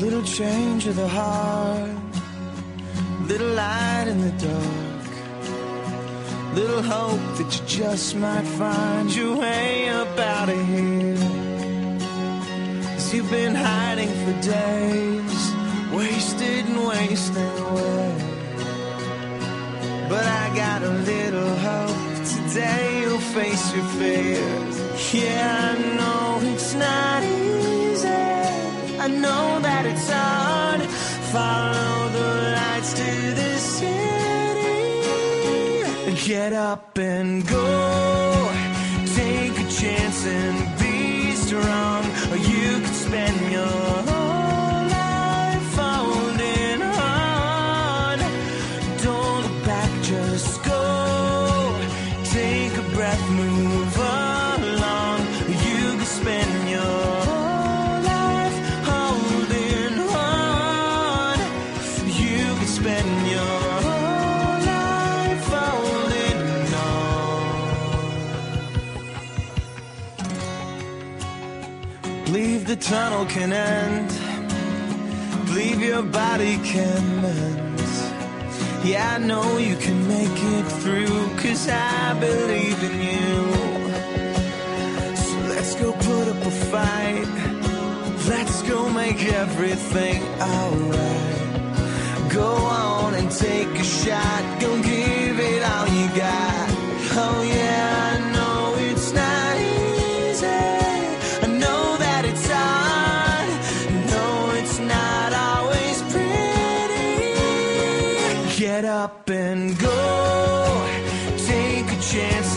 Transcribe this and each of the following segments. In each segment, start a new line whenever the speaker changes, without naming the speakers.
little change of the heart, little light in the dark, little hope that you just might find your way up out of here. Cause you've been hiding for days, wasted and wasting away. But I got a little hope today you'll face your fears. Yeah, I know it's not easy. I know that it's hard. Follow the lights to the city. Get up and go. Can spend your whole life holding on. Believe the tunnel can end. Believe your body can mend. Yeah, I know you can make it through, cause I believe in you. So let's go put up a fight. Let's go make everything alright. Go on and take a shot. Go give it all you got. Oh yeah, I know it's not easy. I know that it's hard. No, it's not always pretty. Get up and go. Take a chance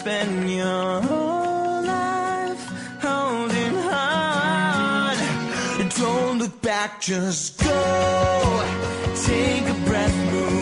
spend your whole life holding on. Don't look back, just go. Take a breath, move